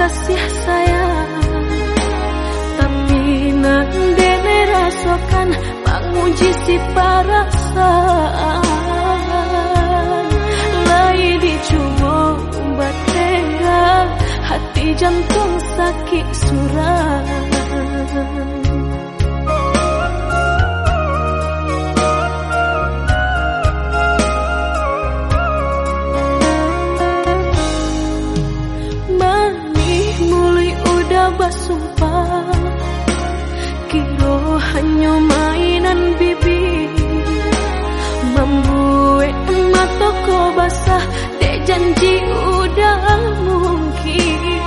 kasih sayang. Tapi nandene rasakan Menguji si perasaan. Lai dicuma batera Hati jantung sakit surat Hanya mainan bibi. Membuat mataku basah Dek janji udah mungkin.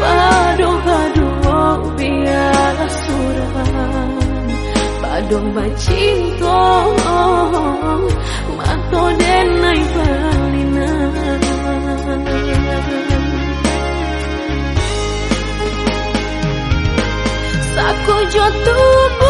Padu-padu biar suram Padu bacinta Mato denai balinan de outubro.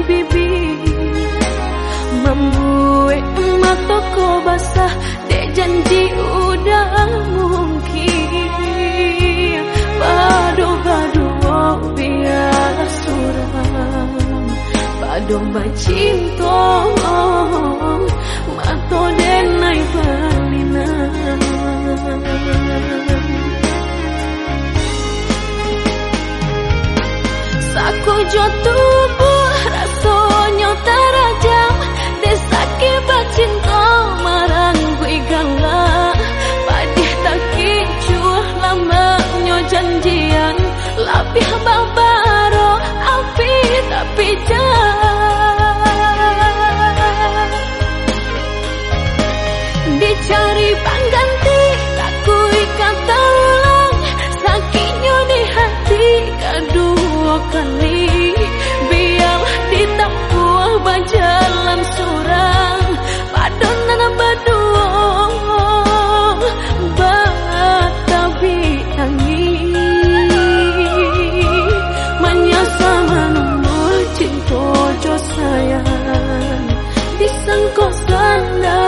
Mainan bibi. Membuat mataku basah Dek janji udah mungkin. Padu-padu oh, biar suram. Padu bacinta Mato denai balinan Sako jatuh hamba-hamba enough.